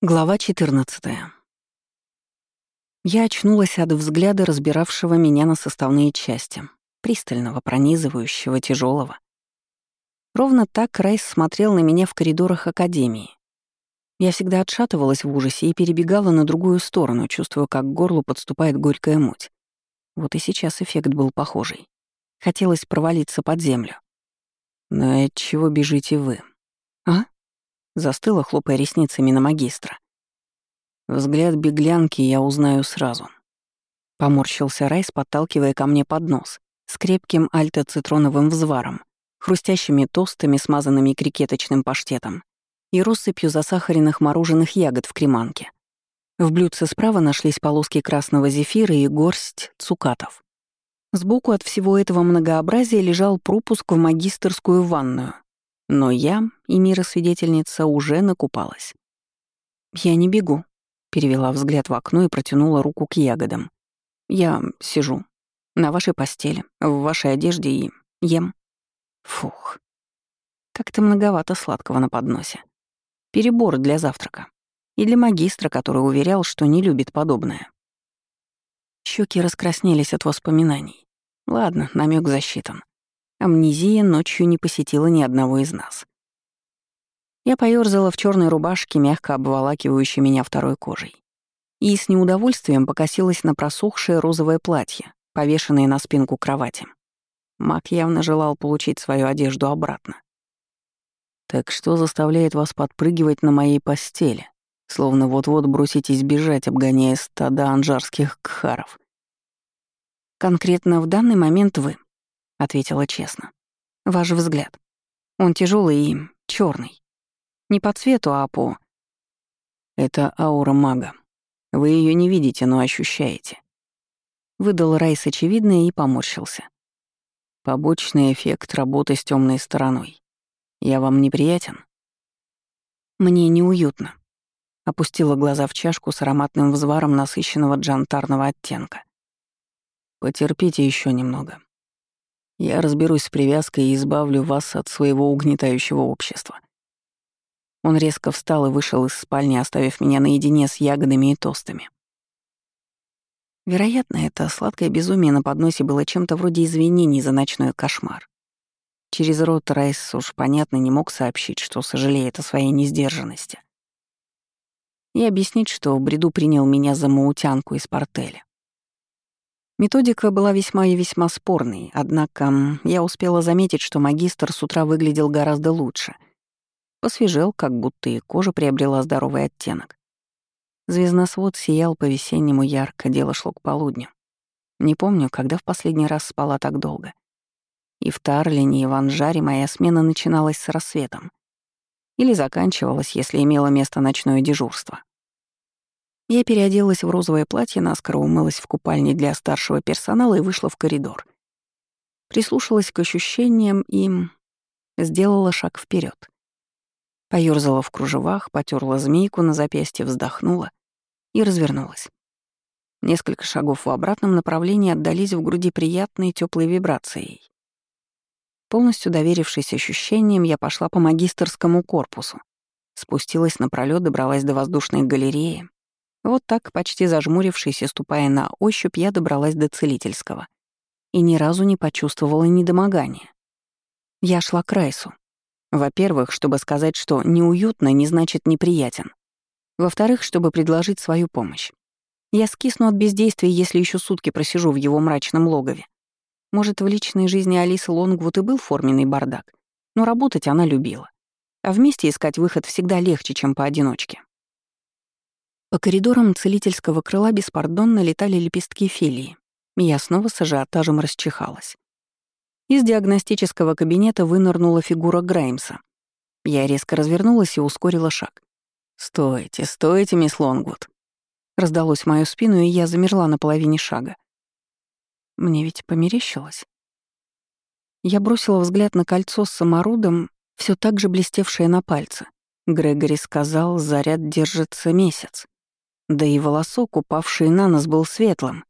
Глава 14. Я очнулась от взгляда, разбиравшего меня на составные части, пристального, пронизывающего, тяжелого. Ровно так Райс смотрел на меня в коридорах Академии. Я всегда отшатывалась в ужасе и перебегала на другую сторону, чувствуя, как к горлу подступает горькая муть. Вот и сейчас эффект был похожий. Хотелось провалиться под землю. «Но от чего бежите вы?» «А?» Застыла, хлопая ресницами на магистра. Взгляд беглянки я узнаю сразу. Поморщился Райс, подталкивая ко мне под нос, с крепким альто-цитроновым взваром, хрустящими тостами, смазанными крикеточным паштетом и россыпью засахаренных мороженых ягод в креманке. В блюдце справа нашлись полоски красного зефира и горсть цукатов. Сбоку от всего этого многообразия лежал пропуск в магистерскую ванную, но я и мира-свидетельница уже накупалась. «Я не бегу», — перевела взгляд в окно и протянула руку к ягодам. «Я сижу. На вашей постели, в вашей одежде и ем». Фух. Как-то многовато сладкого на подносе. Перебор для завтрака. И для магистра, который уверял, что не любит подобное. Щеки раскраснелись от воспоминаний. Ладно, намек засчитан. Амнезия ночью не посетила ни одного из нас. Я поёрзала в черной рубашке, мягко обволакивающей меня второй кожей. И с неудовольствием покосилась на просохшее розовое платье, повешенное на спинку кровати. Мак явно желал получить свою одежду обратно. «Так что заставляет вас подпрыгивать на моей постели, словно вот-вот броситесь бежать, обгоняя стада анжарских кхаров?» «Конкретно в данный момент вы», — ответила честно. «Ваш взгляд. Он тяжелый и черный. Не по цвету, а по...» «Это аура мага. Вы ее не видите, но ощущаете». Выдал Райс очевидное и поморщился. «Побочный эффект работы с темной стороной. Я вам неприятен?» «Мне неуютно», — опустила глаза в чашку с ароматным взваром насыщенного джантарного оттенка. «Потерпите еще немного. Я разберусь с привязкой и избавлю вас от своего угнетающего общества». Он резко встал и вышел из спальни, оставив меня наедине с ягодами и тостами. Вероятно, это сладкое безумие на подносе было чем-то вроде извинений за ночной кошмар. Через рот Райс уж понятно не мог сообщить, что сожалеет о своей несдержанности. И объяснить, что в бреду принял меня за маутянку из портеля. Методика была весьма и весьма спорной, однако я успела заметить, что магистр с утра выглядел гораздо лучше. Посвежел, как будто и кожа приобрела здоровый оттенок. Звездносвод сиял по-весеннему ярко, дело шло к полудню. Не помню, когда в последний раз спала так долго. И в Тарлине, и в Анжаре моя смена начиналась с рассветом. Или заканчивалась, если имело место ночное дежурство. Я переоделась в розовое платье, наскоро умылась в купальне для старшего персонала и вышла в коридор. Прислушалась к ощущениям и сделала шаг вперед. Поёрзала в кружевах, потерла змейку на запястье, вздохнула и развернулась. Несколько шагов в обратном направлении отдались в груди приятной теплой вибрацией. Полностью доверившись ощущениям, я пошла по магистерскому корпусу. Спустилась напролёт, добралась до воздушной галереи, вот так, почти зажмурившись и ступая на ощупь, я добралась до целительского. И ни разу не почувствовала недомогания. Я шла к Райсу. Во-первых, чтобы сказать, что неуютно не значит неприятен. Во-вторых, чтобы предложить свою помощь. Я скисну от бездействия, если еще сутки просижу в его мрачном логове. Может, в личной жизни Алисы Лонгвуд и был форменный бардак, но работать она любила. А вместе искать выход всегда легче, чем поодиночке. По коридорам целительского крыла беспардонно летали лепестки филии. Я снова с ажиотажем расчихалась. Из диагностического кабинета вынырнула фигура Граймса. Я резко развернулась и ускорила шаг. «Стойте, стойте, мисс Лонгвуд!» Раздалось в мою спину, и я замерла на половине шага. Мне ведь померещилось. Я бросила взгляд на кольцо с саморудом, все так же блестевшее на пальце. Грегори сказал, заряд держится месяц. Да и волосок, упавший на нос, был светлым.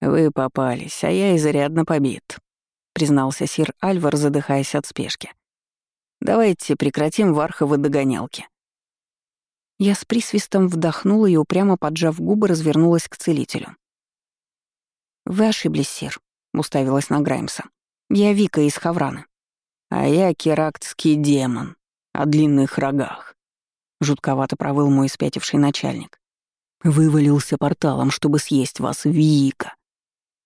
«Вы попались, а я изрядно побит», — признался сир Альвар, задыхаясь от спешки. «Давайте прекратим варховы догонялки». Я с присвистом вдохнула и, упрямо поджав губы, развернулась к целителю. «Вы ошиблись, сир», — уставилась на Граймса. «Я Вика из Хавраны». «А я керактский демон о длинных рогах», — жутковато провыл мой спятивший начальник. «Вывалился порталом, чтобы съесть вас, Вика».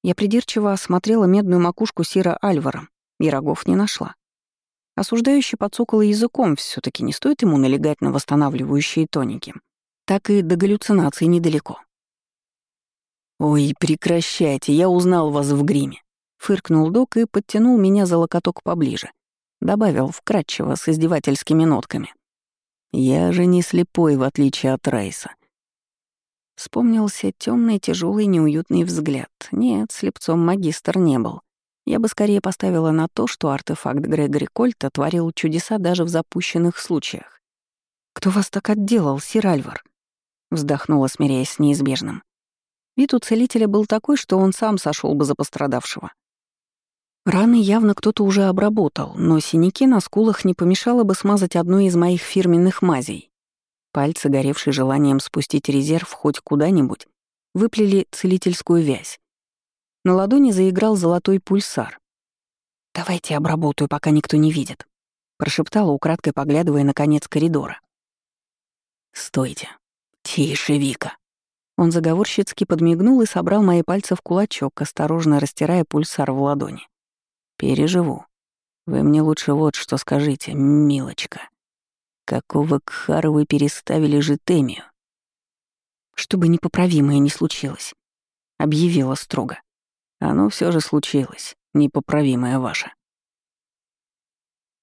Я придирчиво осмотрела медную макушку Сира Альвара и рогов не нашла. Осуждающий подсокала языком, все таки не стоит ему налегать на восстанавливающие тоники. Так и до галлюцинаций недалеко. «Ой, прекращайте, я узнал вас в гриме», — фыркнул док и подтянул меня за локоток поближе. Добавил вкратчиво с издевательскими нотками. «Я же не слепой, в отличие от Райса». Вспомнился темный, тяжелый, неуютный взгляд. Нет, слепцом магистр не был. Я бы скорее поставила на то, что артефакт Грегори Кольта творил чудеса даже в запущенных случаях. «Кто вас так отделал, сир Альвар?» Вздохнула, смиряясь с неизбежным. Вид у целителя был такой, что он сам сошел бы за пострадавшего. Раны явно кто-то уже обработал, но синяки на скулах не помешало бы смазать одной из моих фирменных мазей. Пальцы, горевшие желанием спустить резерв хоть куда-нибудь, выплели целительскую вязь. На ладони заиграл золотой пульсар. «Давайте обработаю, пока никто не видит», — прошептала, украдкой поглядывая на конец коридора. «Стойте. Тише, Вика». Он заговорщицки подмигнул и собрал мои пальцы в кулачок, осторожно растирая пульсар в ладони. «Переживу. Вы мне лучше вот что скажите, милочка. Какого кхара вы переставили житемию?» «Чтобы непоправимое не случилось», — объявила строго. Оно все же случилось, непоправимое ваше.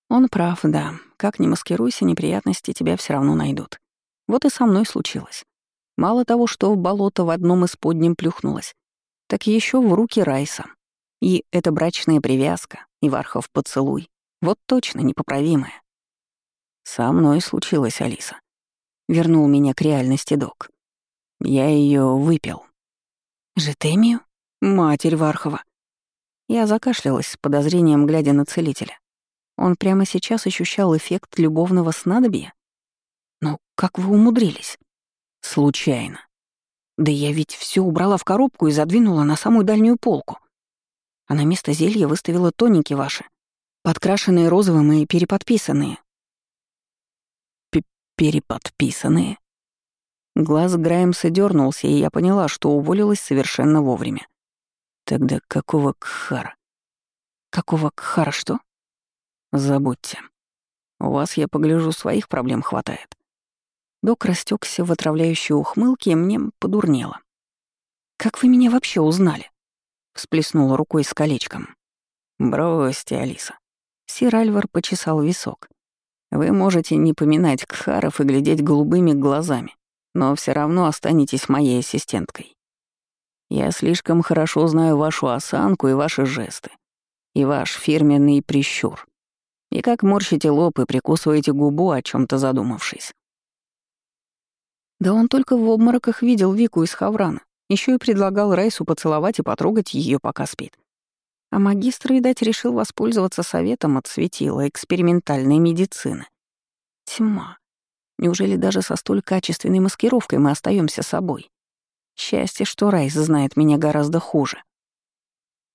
Он прав, да. Как ни маскируйся, неприятности тебя все равно найдут. Вот и со мной случилось. Мало того, что в болото в одном из подним плюхнулась, так еще в руки Райса. И эта брачная привязка, и Вархов поцелуй. Вот точно непоправимое. Со мной случилось, Алиса. Вернул меня к реальности док. Я ее выпил. Жетемию? Матерь Вархова. Я закашлялась с подозрением, глядя на целителя. Он прямо сейчас ощущал эффект любовного снадобья? Но как вы умудрились? Случайно. Да я ведь все убрала в коробку и задвинула на самую дальнюю полку. А на место зелья выставила тоники ваши, подкрашенные розовым и переподписанные. П переподписанные? Глаз Граймса дернулся, и я поняла, что уволилась совершенно вовремя. Тогда какого кхара? Какого кхара что? Забудьте. У вас, я погляжу, своих проблем хватает. Док растекся в отравляющей ухмылке, и мне подурнело. «Как вы меня вообще узнали?» — всплеснула рукой с колечком. «Бросьте, Алиса». Сир Альвар почесал висок. «Вы можете не поминать кхаров и глядеть голубыми глазами, но все равно останетесь моей ассистенткой. Я слишком хорошо знаю вашу осанку и ваши жесты, и ваш фирменный прищур. И как морщите лоб и прикусываете губу, о чем то задумавшись. Да он только в обмороках видел Вику из Хаврана, еще и предлагал Райсу поцеловать и потрогать ее, пока спит. А магистр, видать, решил воспользоваться советом от светила экспериментальной медицины. Тьма. Неужели даже со столь качественной маскировкой мы остаемся собой? Счастье, что Райс знает меня гораздо хуже.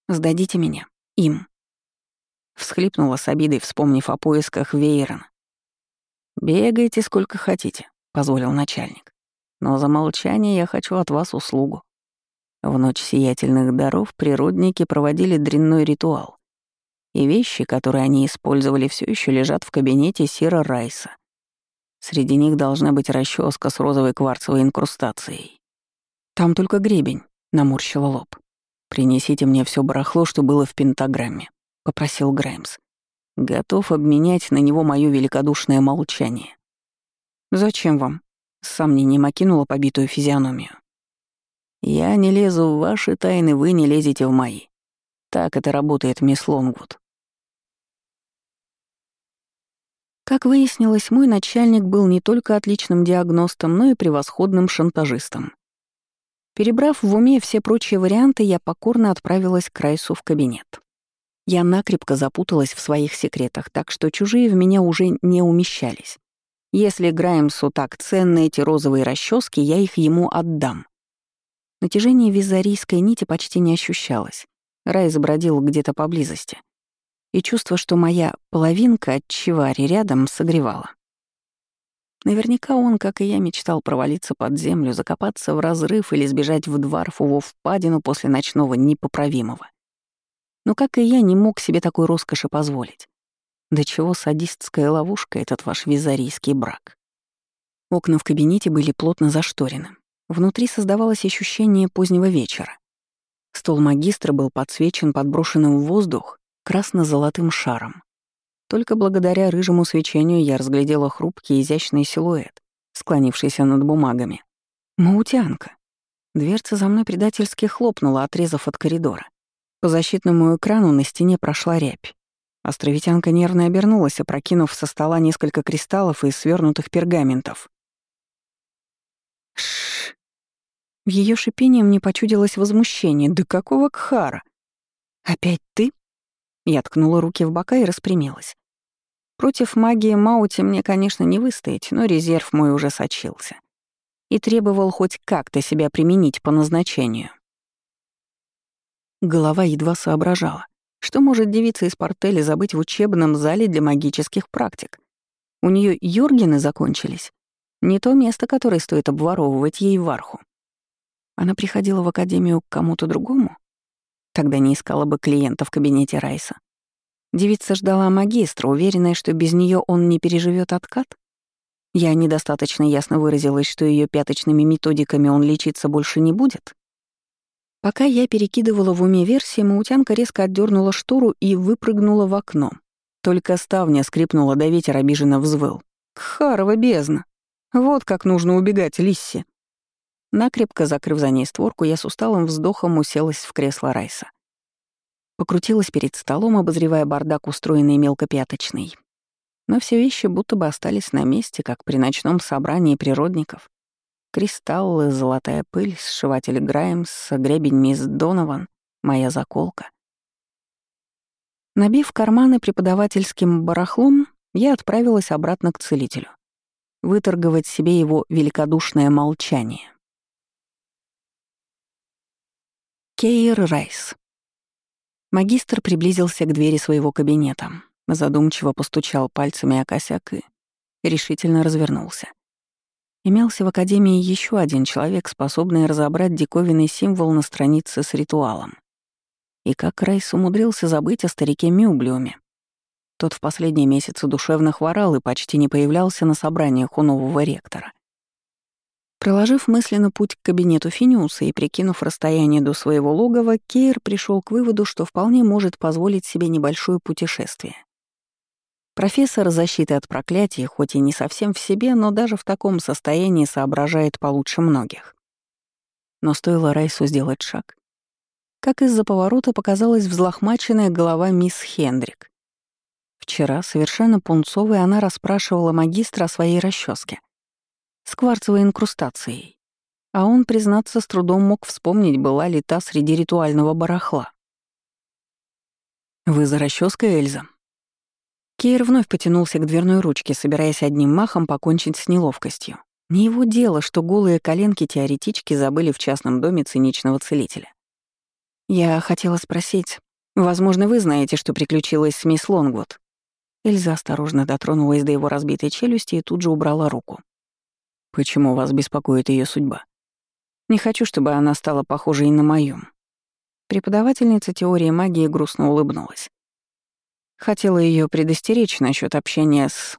«Сдадите меня. Им». Всхлипнула с обидой, вспомнив о поисках Вейрона. «Бегайте сколько хотите», — позволил начальник. «Но за молчание я хочу от вас услугу». В ночь сиятельных даров природники проводили дрянной ритуал. И вещи, которые они использовали, все еще лежат в кабинете Сира Райса. Среди них должна быть расческа с розовой кварцевой инкрустацией. «Там только гребень», — наморщила лоб. «Принесите мне все барахло, что было в пентаграмме», — попросил Граймс. «Готов обменять на него мое великодушное молчание». «Зачем вам?» — с сомнением окинула побитую физиономию. «Я не лезу в ваши тайны, вы не лезете в мои. Так это работает, мисс Лонгвуд». Как выяснилось, мой начальник был не только отличным диагностом, но и превосходным шантажистом. Перебрав в уме все прочие варианты, я покорно отправилась к Райсу в кабинет. Я накрепко запуталась в своих секретах, так что чужие в меня уже не умещались. Если Граймсу так ценны эти розовые расчески, я их ему отдам. Натяжение визарийской нити почти не ощущалось. Рай забродил где-то поблизости. И чувство, что моя половинка от чевари рядом согревала. Наверняка он, как и я, мечтал провалиться под землю, закопаться в разрыв или сбежать в Дварфову впадину после ночного непоправимого. Но, как и я, не мог себе такой роскоши позволить. До чего садистская ловушка этот ваш визарийский брак. Окна в кабинете были плотно зашторены. Внутри создавалось ощущение позднего вечера. Стол магистра был подсвечен подброшенным в воздух красно-золотым шаром. Только благодаря рыжему свечению я разглядела хрупкий изящный силуэт, склонившийся над бумагами. Маутянка. Дверца за мной предательски хлопнула, отрезав от коридора. По защитному экрану на стене прошла рябь. Островитянка нервно обернулась, опрокинув со стола несколько кристаллов и свернутых пергаментов. Шш. В ее шипении мне почудилось возмущение. «Да какого кхара?» «Опять ты?» Я ткнула руки в бока и распрямилась. Против магии Маути мне, конечно, не выстоять, но резерв мой уже сочился. И требовал хоть как-то себя применить по назначению. Голова едва соображала. Что может девица из портеля забыть в учебном зале для магических практик? У нее Юргены закончились. Не то место, которое стоит обворовывать ей в арху. Она приходила в академию к кому-то другому? Тогда не искала бы клиента в кабинете Райса. Девица ждала магистра, уверенная, что без нее он не переживет откат? Я недостаточно ясно выразилась, что ее пяточными методиками он лечиться больше не будет? Пока я перекидывала в уме версии, маутянка резко отдернула штору и выпрыгнула в окно. Только ставня скрипнула, да ветер обиженно взвыл. «Кхарова бездна! Вот как нужно убегать Лисси!» Накрепко закрыв за ней створку, я с усталым вздохом уселась в кресло Райса. Покрутилась перед столом, обозревая бардак, устроенный мелкопяточный. Но все вещи будто бы остались на месте, как при ночном собрании природников. Кристаллы, золотая пыль, сшиватель Граймс, гребень мисс Донован, моя заколка. Набив карманы преподавательским барахлом, я отправилась обратно к целителю. Выторговать себе его великодушное молчание. Кейр Райс. Магистр приблизился к двери своего кабинета, задумчиво постучал пальцами о косяк и решительно развернулся. Имелся в Академии еще один человек, способный разобрать диковинный символ на странице с ритуалом. И как Райс умудрился забыть о старике Мюблиуме. Тот в последние месяцы душевно хворал и почти не появлялся на собраниях у нового ректора. Проложив мысленно путь к кабинету Финиуса и прикинув расстояние до своего логова, Кейр пришел к выводу, что вполне может позволить себе небольшое путешествие. Профессор защиты от проклятий, хоть и не совсем в себе, но даже в таком состоянии соображает получше многих. Но стоило Райсу сделать шаг. Как из-за поворота показалась взлохмаченная голова мисс Хендрик. Вчера, совершенно пунцовой, она расспрашивала магистра о своей расческе с кварцевой инкрустацией. А он, признаться, с трудом мог вспомнить, была ли та среди ритуального барахла. «Вы за расческой, Эльза?» Кейр вновь потянулся к дверной ручке, собираясь одним махом покончить с неловкостью. Не его дело, что голые коленки теоретички забыли в частном доме циничного целителя. «Я хотела спросить, возможно, вы знаете, что приключилось с мисс Лонгвуд?» Эльза осторожно дотронулась до его разбитой челюсти и тут же убрала руку. Почему вас беспокоит ее судьба? Не хочу, чтобы она стала похожей на мою. Преподавательница теории магии грустно улыбнулась. Хотела ее предостеречь насчет общения с...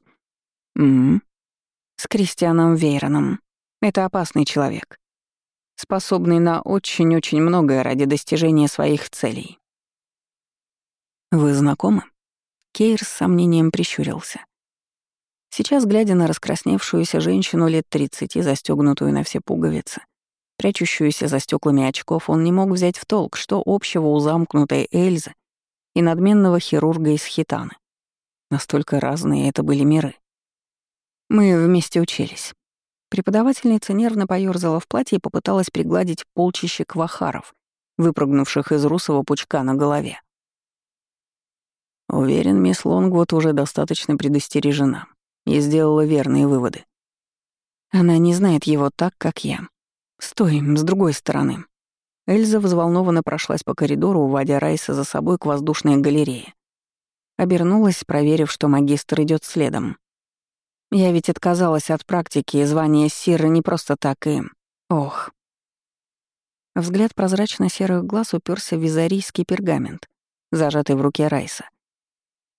М -м, с Кристианом Вейроном. Это опасный человек, способный на очень-очень многое ради достижения своих целей. «Вы знакомы?» Кейр с сомнением прищурился. Сейчас, глядя на раскрасневшуюся женщину лет 30, застегнутую на все пуговицы, прячущуюся за стеклами очков, он не мог взять в толк, что общего у замкнутой Эльзы и надменного хирурга из Хитаны. Настолько разные это были миры. Мы вместе учились. Преподавательница нервно поёрзала в платье и попыталась пригладить полчище квахаров, выпрыгнувших из русого пучка на голове. Уверен, мисс Лонгвуд уже достаточно предостережена. и сделала верные выводы. Она не знает его так, как я. Стой, с другой стороны. Эльза взволнованно прошлась по коридору, уводя Райса за собой к воздушной галерее. Обернулась, проверив, что магистр идет следом. Я ведь отказалась от практики, и звание Сиры не просто так и... Ох. Взгляд прозрачно-серых глаз уперся в визарийский пергамент, зажатый в руке Райса.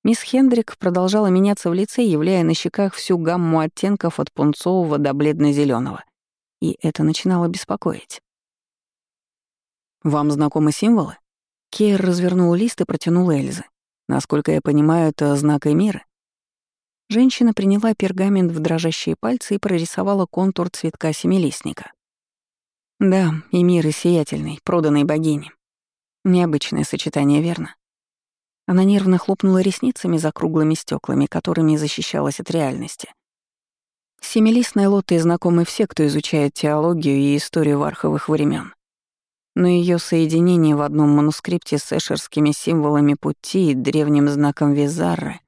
Мисс Хендрик продолжала меняться в лице, являя на щеках всю гамму оттенков от пунцового до бледно зеленого И это начинало беспокоить. «Вам знакомы символы?» Кейр развернул лист и протянул Эльзы. Насколько я понимаю, это знак Эмиры. Женщина приняла пергамент в дрожащие пальцы и прорисовала контур цветка семилистника. Да, Эмиры сиятельный, проданной богини. Необычное сочетание, верно? Она нервно хлопнула ресницами за круглыми стеклами, которыми защищалась от реальности. Семилистной лотой знакомы все, кто изучает теологию и историю варховых времен но ее соединение в одном манускрипте с эшерскими символами пути и древним знаком Визарры.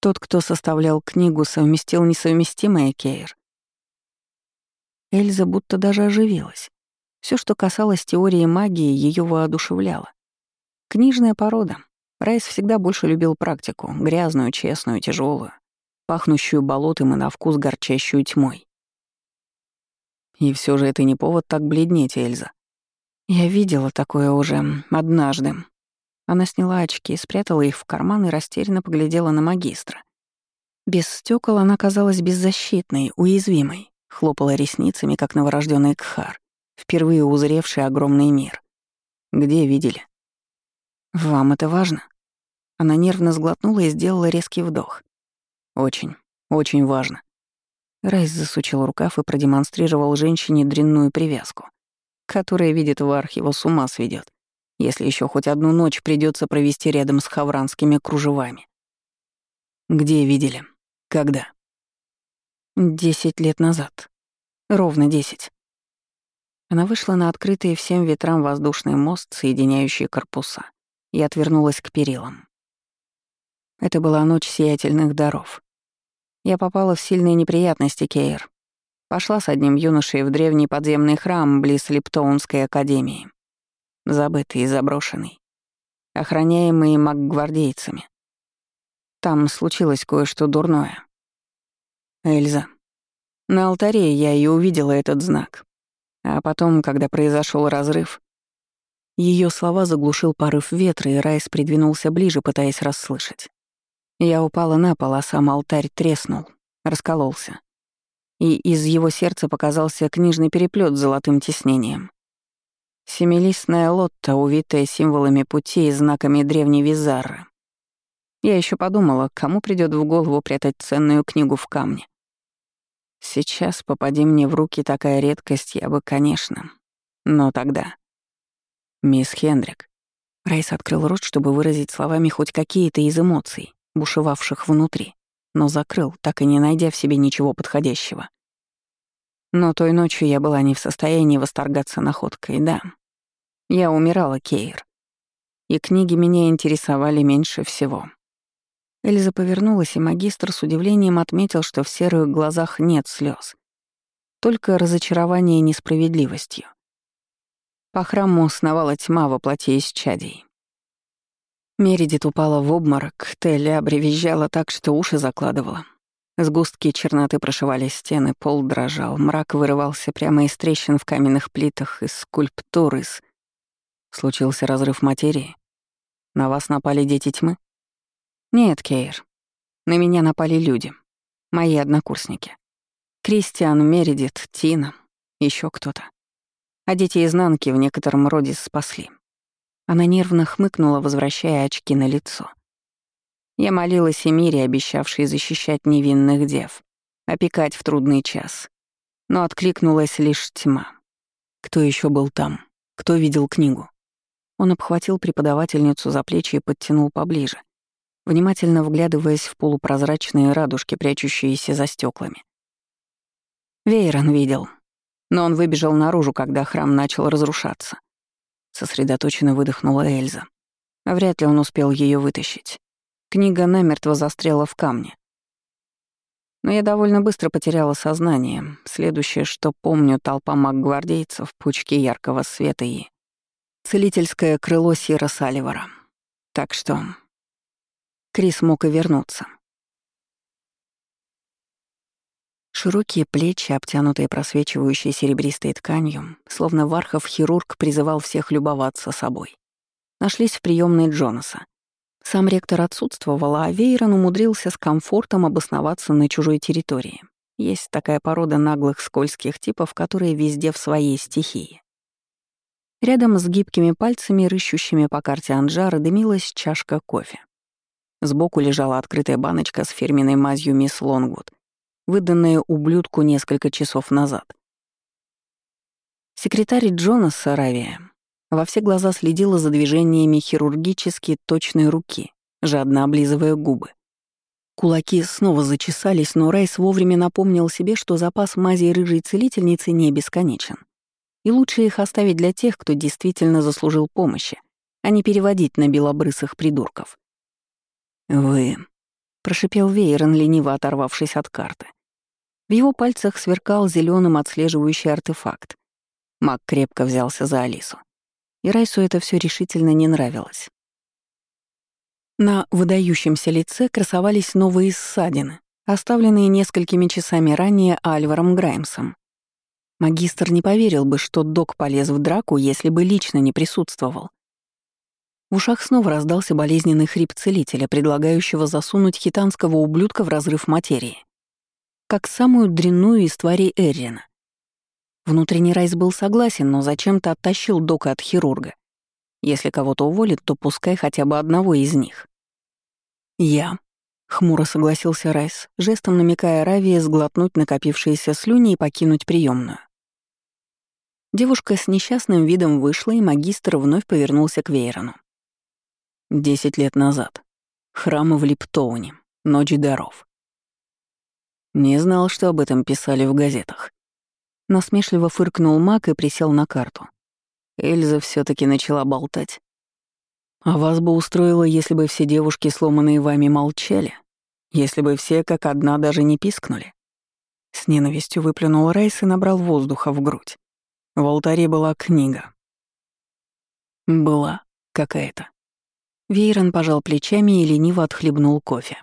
Тот, кто составлял книгу, совместил несовместимое, Кейр. Эльза будто даже оживилась. Все, что касалось теории магии, ее воодушевляло. Книжная порода. Райс всегда больше любил практику, грязную, честную, тяжелую, пахнущую болотом и на вкус горчащую тьмой. И все же это не повод так бледнеть, Эльза. Я видела такое уже однажды. Она сняла очки, спрятала их в карман и растерянно поглядела на магистра. Без стекол она казалась беззащитной, уязвимой, хлопала ресницами, как новорожденный Кхар, впервые узревший огромный мир. Где видели? Вам это важно? Она нервно сглотнула и сделала резкий вдох. Очень, очень важно. Райс засучил рукав и продемонстрировал женщине дрянную привязку которая видит Варх, его с ума сведет, если еще хоть одну ночь придется провести рядом с хавранскими кружевами. Где видели? Когда? Десять лет назад. Ровно десять. Она вышла на открытый всем ветрам воздушный мост, соединяющий корпуса, и отвернулась к перилам. Это была ночь сиятельных даров. Я попала в сильные неприятности, Кейр, Пошла с одним юношей в древний подземный храм близ Липтоунской академии. Забытый и заброшенный. Охраняемый макгвардейцами. Там случилось кое-что дурное. Эльза. На алтаре я и увидела этот знак. А потом, когда произошел разрыв, ее слова заглушил порыв ветра, и Райс придвинулся ближе, пытаясь расслышать. Я упала на пол, а сам алтарь треснул, раскололся и из его сердца показался книжный переплет с золотым тиснением. Семилистная лотта, увитая символами пути и знаками древней Визарры. Я еще подумала, кому придет в голову прятать ценную книгу в камне. Сейчас, попади мне в руки такая редкость, я бы, конечно. Но тогда... Мисс Хендрик. Райс открыл рот, чтобы выразить словами хоть какие-то из эмоций, бушевавших внутри но закрыл, так и не найдя в себе ничего подходящего. Но той ночью я была не в состоянии восторгаться находкой, да. Я умирала, Кейр. И книги меня интересовали меньше всего. Эльза повернулась, и магистр с удивлением отметил, что в серых глазах нет слез, Только разочарование несправедливостью. По храму сновала тьма во плоти из чадей. Мередит упала в обморок, Теля бревизжала так, что уши закладывала. Сгустки черноты прошивали стены, пол дрожал, мрак вырывался прямо из трещин в каменных плитах, из скульптур, из... Случился разрыв материи. На вас напали дети тьмы? Нет, Кейр. На меня напали люди. Мои однокурсники. Кристиан, Мередит, Тина, еще кто-то. А дети изнанки в некотором роде спасли. Она нервно хмыкнула, возвращая очки на лицо. Я молилась Эмире, обещавшей защищать невинных дев, опекать в трудный час. Но откликнулась лишь тьма. Кто еще был там? Кто видел книгу? Он обхватил преподавательницу за плечи и подтянул поближе, внимательно вглядываясь в полупрозрачные радужки, прячущиеся за стеклами. Вейрон видел, но он выбежал наружу, когда храм начал разрушаться. Сосредоточенно выдохнула Эльза. Вряд ли он успел ее вытащить. Книга намертво застряла в камне. Но я довольно быстро потеряла сознание. Следующее, что помню, толпа маг-гвардейцев, пучки яркого света и... Целительское крыло Сира Салливара. Так что... Крис мог и вернуться. Широкие плечи, обтянутые просвечивающей серебристой тканью, словно Вархов-хирург призывал всех любоваться собой. Нашлись в приемной Джонаса. Сам ректор отсутствовал, а Вейрон умудрился с комфортом обосноваться на чужой территории. Есть такая порода наглых скользких типов, которые везде в своей стихии. Рядом с гибкими пальцами, рыщущими по карте Анжара, дымилась чашка кофе. Сбоку лежала открытая баночка с фирменной мазью мисс Лонгвуд, выданная ублюдку несколько часов назад. Секретарь Джона Саравия во все глаза следила за движениями хирургически точной руки, жадно облизывая губы. Кулаки снова зачесались, но Райс вовремя напомнил себе, что запас мази рыжей целительницы не бесконечен. И лучше их оставить для тех, кто действительно заслужил помощи, а не переводить на белобрысых придурков. «Вы...» — прошипел Вейрон, лениво оторвавшись от карты. В его пальцах сверкал зеленым отслеживающий артефакт. Маг крепко взялся за Алису и Райсу это все решительно не нравилось. На выдающемся лице красовались новые ссадины, оставленные несколькими часами ранее Альваром Граймсом. Магистр не поверил бы, что док полез в драку, если бы лично не присутствовал. В ушах снова раздался болезненный хрип целителя, предлагающего засунуть хитанского ублюдка в разрыв материи. Как самую дрянную из тварей Эррина. Внутренний Райс был согласен, но зачем-то оттащил Дока от хирурга. Если кого-то уволит, то пускай хотя бы одного из них. «Я», — хмуро согласился Райс, жестом намекая Равии сглотнуть накопившиеся слюни и покинуть приемную. Девушка с несчастным видом вышла, и магистр вновь повернулся к Вейрону. Десять лет назад. Храм в Липтоуне. Ночь даров. Не знал, что об этом писали в газетах. Насмешливо фыркнул маг и присел на карту. Эльза все таки начала болтать. «А вас бы устроило, если бы все девушки, сломанные вами, молчали? Если бы все как одна даже не пискнули?» С ненавистью выплюнул Райс и набрал воздуха в грудь. В алтаре была книга. Была какая-то. Вейрон пожал плечами и лениво отхлебнул кофе.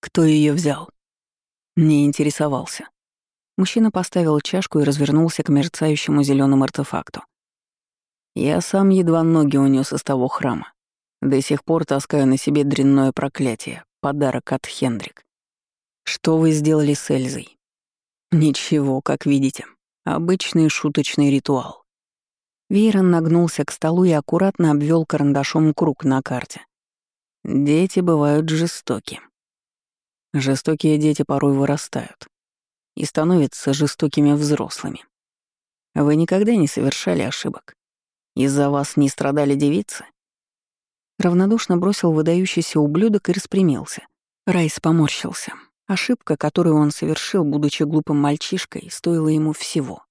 Кто ее взял? Не интересовался. Мужчина поставил чашку и развернулся к мерцающему зеленому артефакту. Я сам едва ноги унес из того храма. До сих пор таскаю на себе дрянное проклятие, подарок от Хендрик. Что вы сделали с Эльзой? Ничего, как видите. Обычный шуточный ритуал. Вейрон нагнулся к столу и аккуратно обвел карандашом круг на карте. Дети бывают жестоки. Жестокие дети порой вырастают и становятся жестокими взрослыми. Вы никогда не совершали ошибок. Из-за вас не страдали девицы? Равнодушно бросил выдающийся ублюдок и распрямился. Райс поморщился. Ошибка, которую он совершил, будучи глупым мальчишкой, стоила ему всего.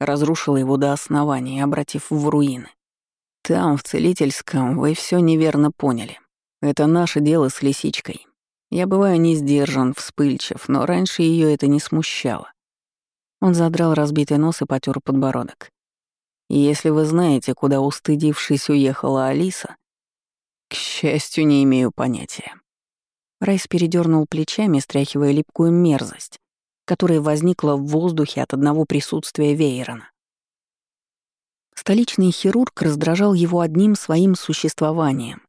Разрушила его до основания, обратив в руины. Там, в целительском, вы все неверно поняли. Это наше дело с лисичкой. Я бываю не сдержан, вспыльчив, но раньше ее это не смущало. Он задрал разбитый нос и потер подбородок. И если вы знаете, куда устыдившись уехала Алиса, к счастью, не имею понятия. Райс передернул плечами, стряхивая липкую мерзость, которая возникла в воздухе от одного присутствия Вейрона. Столичный хирург раздражал его одним своим существованием.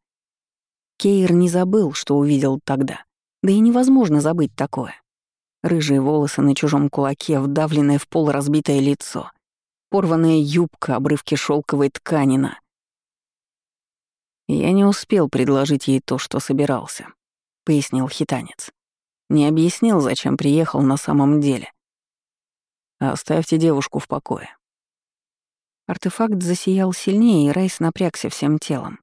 Кейр не забыл, что увидел тогда. Да и невозможно забыть такое. Рыжие волосы на чужом кулаке, вдавленное в пол разбитое лицо, порванная юбка, обрывки шелковой ткани на. «Я не успел предложить ей то, что собирался», — пояснил хитанец. «Не объяснил, зачем приехал на самом деле. Оставьте девушку в покое». Артефакт засиял сильнее, и Райс напрягся всем телом.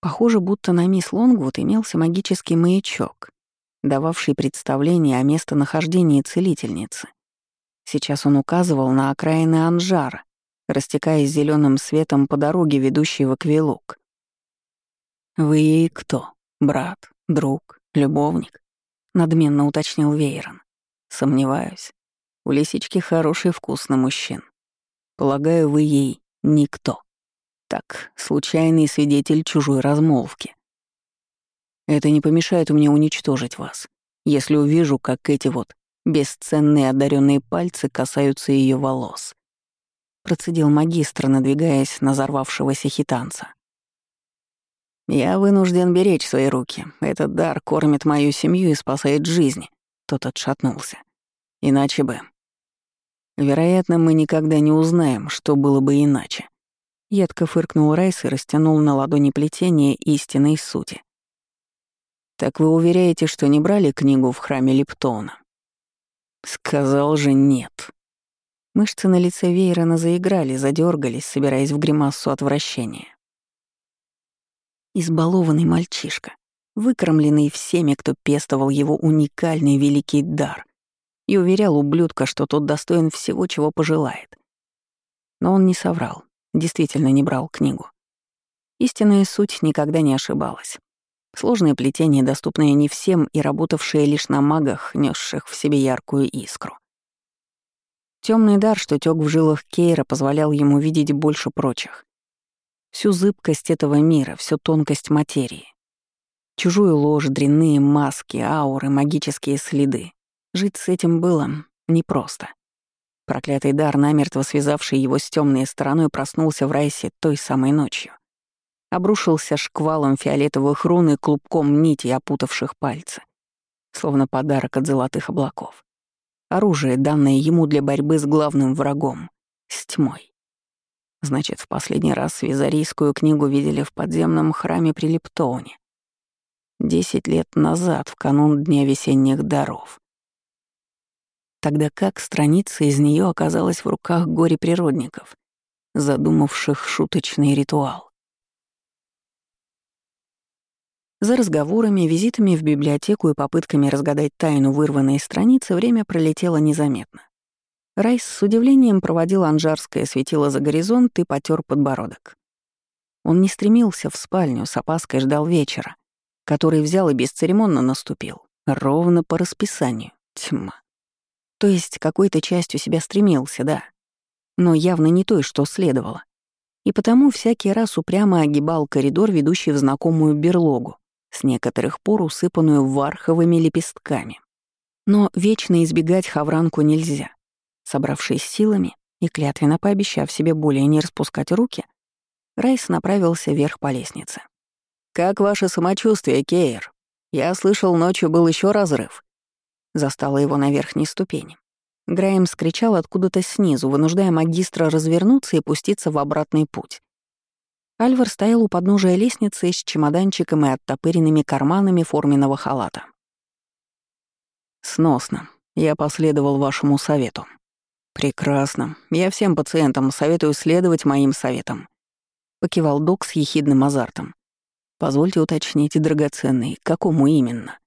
Похоже, будто на мисс Лонгвуд имелся магический маячок, дававший представление о местонахождении целительницы. Сейчас он указывал на окраины Анжара, растекаясь зеленым светом по дороге, ведущей в Аквилук. «Вы ей кто? Брат? Друг? Любовник?» — надменно уточнил Вейрон. «Сомневаюсь. У лисички хороший вкус на мужчин. Полагаю, вы ей никто. Так, случайный свидетель чужой размолвки. Это не помешает мне уничтожить вас, если увижу, как эти вот бесценные одаренные пальцы касаются ее волос. Процедил магистр, надвигаясь на взорвавшегося хитанца. «Я вынужден беречь свои руки. Этот дар кормит мою семью и спасает жизни». Тот отшатнулся. «Иначе бы...» Вероятно, мы никогда не узнаем, что было бы иначе. Едко фыркнул Райс и растянул на ладони плетение истинной сути. «Так вы уверяете, что не брали книгу в храме Лептона?» «Сказал же нет». Мышцы на лице Вейрона заиграли, задергались, собираясь в гримассу отвращения. Избалованный мальчишка, выкормленный всеми, кто пестовал его уникальный великий дар, и уверял ублюдка, что тот достоин всего, чего пожелает. Но он не соврал, действительно не брал книгу. Истинная суть никогда не ошибалась. Сложное плетение, доступное не всем и работавшее лишь на магах, несших в себе яркую искру. Темный дар, что тёк в жилах Кейра, позволял ему видеть больше прочих. Всю зыбкость этого мира, всю тонкость материи. Чужую ложь, дрянные маски, ауры, магические следы. Жить с этим было непросто. Проклятый дар, намертво связавший его с темной стороной, проснулся в Райсе той самой ночью. Обрушился шквалом фиолетовых рун и клубком нитей, опутавших пальцы. Словно подарок от золотых облаков. Оружие, данное ему для борьбы с главным врагом — с тьмой. Значит, в последний раз визарийскую книгу видели в подземном храме при Лептоне. Десять лет назад, в канун Дня весенних даров тогда как страница из нее оказалась в руках горе-природников, задумавших шуточный ритуал. За разговорами, визитами в библиотеку и попытками разгадать тайну вырванной страницы время пролетело незаметно. Райс с удивлением проводил анжарское светило за горизонт и потер подбородок. Он не стремился в спальню, с опаской ждал вечера, который взял и бесцеремонно наступил, ровно по расписанию. Тьма. То есть какой-то частью себя стремился, да. Но явно не той, что следовало. И потому всякий раз упрямо огибал коридор, ведущий в знакомую берлогу, с некоторых пор усыпанную варховыми лепестками. Но вечно избегать хавранку нельзя. Собравшись силами и клятвенно пообещав себе более не распускать руки, Райс направился вверх по лестнице. «Как ваше самочувствие, Кейр? Я слышал, ночью был еще разрыв». Застала его на верхней ступени. Граем скричал откуда-то снизу, вынуждая магистра развернуться и пуститься в обратный путь. Альвар стоял у подножия лестницы с чемоданчиком и оттопыренными карманами форменного халата. «Сносно. Я последовал вашему совету». «Прекрасно. Я всем пациентам советую следовать моим советам», — покивал док с ехидным азартом. «Позвольте уточнить, драгоценный, какому именно?»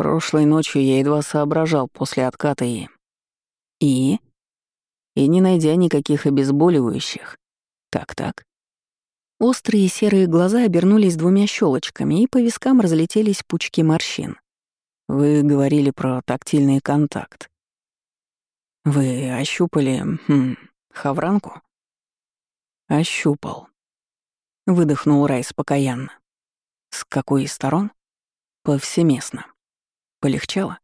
Прошлой ночью я едва соображал после отката и... И? И не найдя никаких обезболивающих. Так-так. Острые серые глаза обернулись двумя щелочками, и по вискам разлетелись пучки морщин. Вы говорили про тактильный контакт. Вы ощупали... Хм, хавранку? Ощупал. Выдохнул Райс покаянно. С какой из сторон? Повсеместно. Полегчало?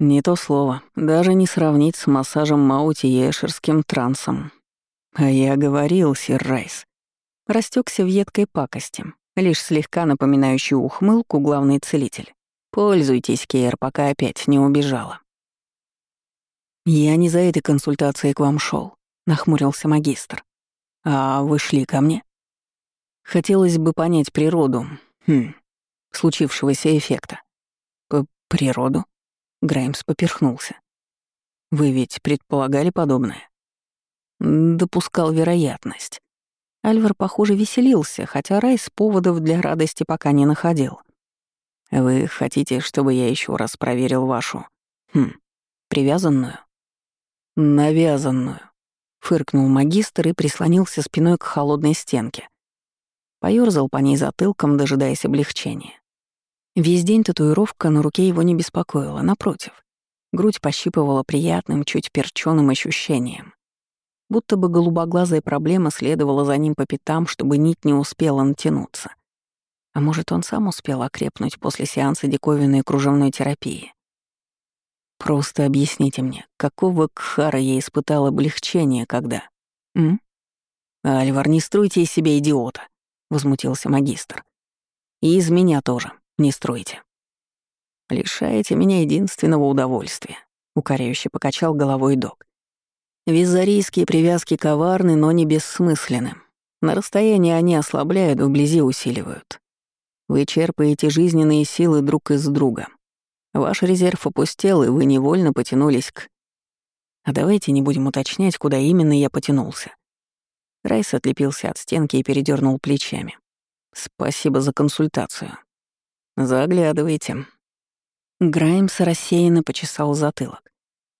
Не то слово. Даже не сравнить с массажем Маути и трансом. А я говорил, сир Райс. Растекся в едкой пакости, лишь слегка напоминающий ухмылку главный целитель. Пользуйтесь, Кейр, пока опять не убежала. «Я не за этой консультацией к вам шел, нахмурился магистр. «А вы шли ко мне?» Хотелось бы понять природу, хм, случившегося эффекта. «Природу?» Граймс поперхнулся. «Вы ведь предполагали подобное?» Допускал вероятность. Альвар, похоже, веселился, хотя Райс поводов для радости пока не находил. «Вы хотите, чтобы я еще раз проверил вашу... Хм, привязанную?» «Навязанную», — фыркнул магистр и прислонился спиной к холодной стенке. Поёрзал по ней затылком, дожидаясь облегчения. Весь день татуировка на руке его не беспокоила, напротив. Грудь пощипывала приятным, чуть перчёным ощущением. Будто бы голубоглазая проблема следовала за ним по пятам, чтобы нить не успела натянуться. А может, он сам успел окрепнуть после сеанса диковинной кружевной терапии? Просто объясните мне, какого кхара я испытал облегчение, когда... М? «Альвар, не строите из себя идиота», — возмутился магистр. «И из меня тоже не стройте». «Лишаете меня единственного удовольствия», — укоряюще покачал головой док. «Визарийские привязки коварны, но не бессмысленны. На расстоянии они ослабляют, вблизи усиливают. Вы черпаете жизненные силы друг из друга. Ваш резерв опустел, и вы невольно потянулись к... А давайте не будем уточнять, куда именно я потянулся. Райс отлепился от стенки и передернул плечами. «Спасибо за консультацию. Заглядывайте». Граймс рассеянно почесал затылок,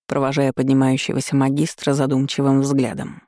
провожая поднимающегося магистра задумчивым взглядом.